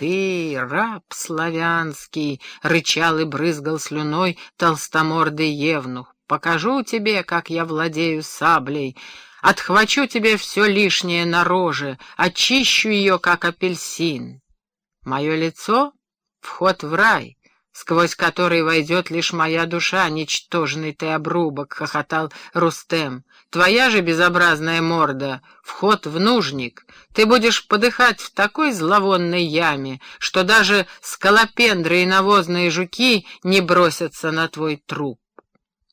ты, раб славянский!» — рычал и брызгал слюной толстомордый евнух. «Покажу тебе, как я владею саблей!» Отхвачу тебе все лишнее на роже, очищу ее, как апельсин. Мое лицо — вход в рай, сквозь который войдет лишь моя душа, ничтожный ты обрубок, — хохотал Рустем. Твоя же безобразная морда — вход в нужник. Ты будешь подыхать в такой зловонной яме, что даже скалопендры и навозные жуки не бросятся на твой труп.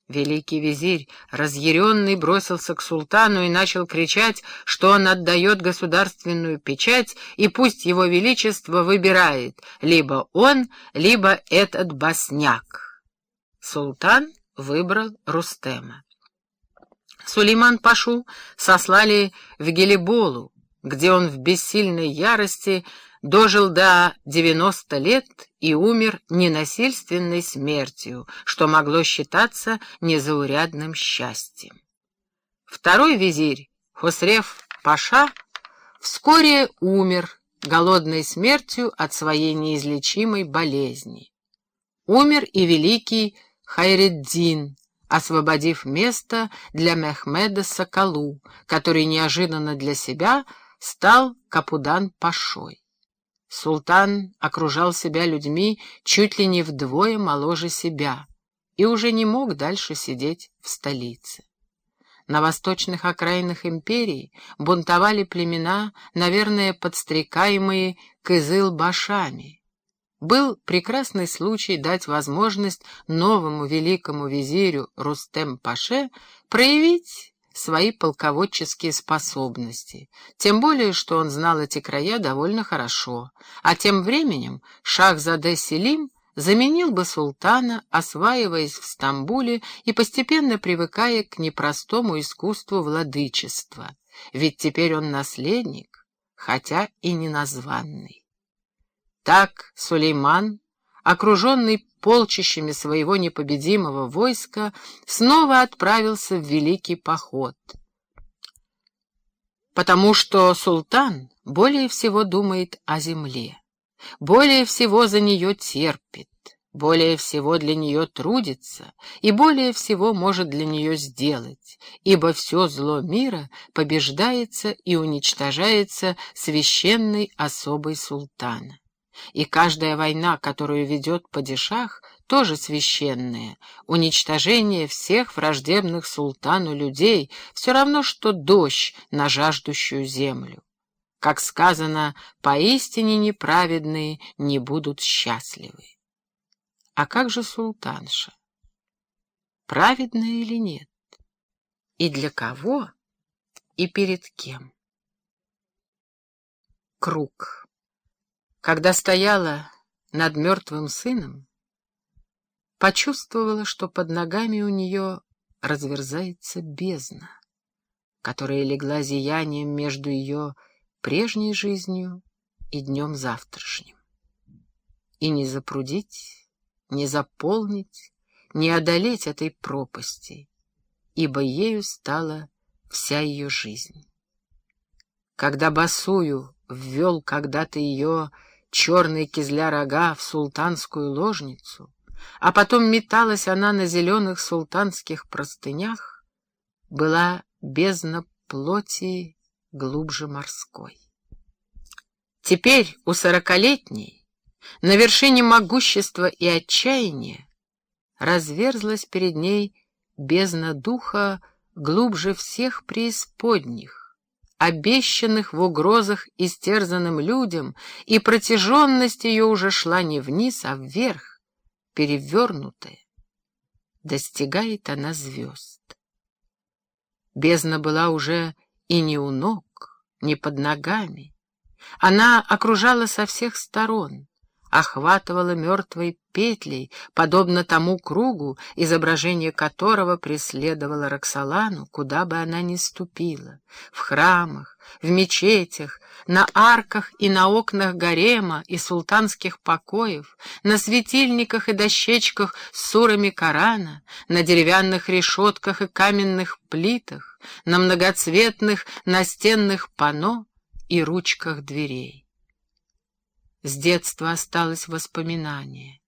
Великий визирь, разъяренный, бросился к султану и начал кричать, что он отдает государственную печать, и пусть его величество выбирает либо он, либо этот босняк. Султан выбрал Рустема. Сулейман Пашу сослали в Гелеболу, где он в бессильной ярости дожил до девяносто лет и умер ненасильственной смертью, что могло считаться незаурядным счастьем. Второй визирь, Хосрев Паша, вскоре умер голодной смертью от своей неизлечимой болезни. Умер и великий Хайреддин, освободив место для Мехмеда Соколу, который неожиданно для себя стал Капудан Пашой. Султан окружал себя людьми чуть ли не вдвое моложе себя и уже не мог дальше сидеть в столице. На восточных окраинах империи бунтовали племена, наверное, подстрекаемые кызыл-башами. Был прекрасный случай дать возможность новому великому визирю Рустем-Паше проявить свои полководческие способности, тем более, что он знал эти края довольно хорошо, а тем временем Шахзаде Селим заменил бы султана, осваиваясь в Стамбуле и постепенно привыкая к непростому искусству владычества, ведь теперь он наследник, хотя и не названный. Так Сулейман, окруженный полчищами своего непобедимого войска, снова отправился в великий поход. Потому что султан более всего думает о земле, более всего за нее терпит, более всего для нее трудится и более всего может для нее сделать, ибо все зло мира побеждается и уничтожается священной особой султана. И каждая война, которую ведет падишах, тоже священная. Уничтожение всех враждебных султану людей все равно, что дождь на жаждущую землю. Как сказано, поистине неправедные не будут счастливы. А как же султанша? Праведная или нет? И для кого? И перед кем? Круг. Когда стояла над мертвым сыном, почувствовала, что под ногами у нее разверзается бездна, которая легла зиянием между ее прежней жизнью и днем завтрашним. И не запрудить, не заполнить, не одолеть этой пропасти, ибо ею стала вся ее жизнь. Когда Басую ввел когда-то ее черные кизля-рога в султанскую ложницу, а потом металась она на зеленых султанских простынях, была бездна плоти глубже морской. Теперь у сорокалетней, на вершине могущества и отчаяния, разверзлась перед ней бездна духа глубже всех преисподних, обещанных в угрозах истерзанным людям, и протяженность ее уже шла не вниз, а вверх, перевернутая. Достигает она звезд. Бездна была уже и не у ног, не под ногами. Она окружала со всех сторон, охватывала мертвой петлей, подобно тому кругу, изображение которого преследовало Роксолану, куда бы она ни ступила, в храмах, в мечетях, на арках и на окнах гарема и султанских покоев, на светильниках и дощечках с сурами Корана, на деревянных решетках и каменных плитах, на многоцветных настенных панно и ручках дверей. С детства осталось воспоминание.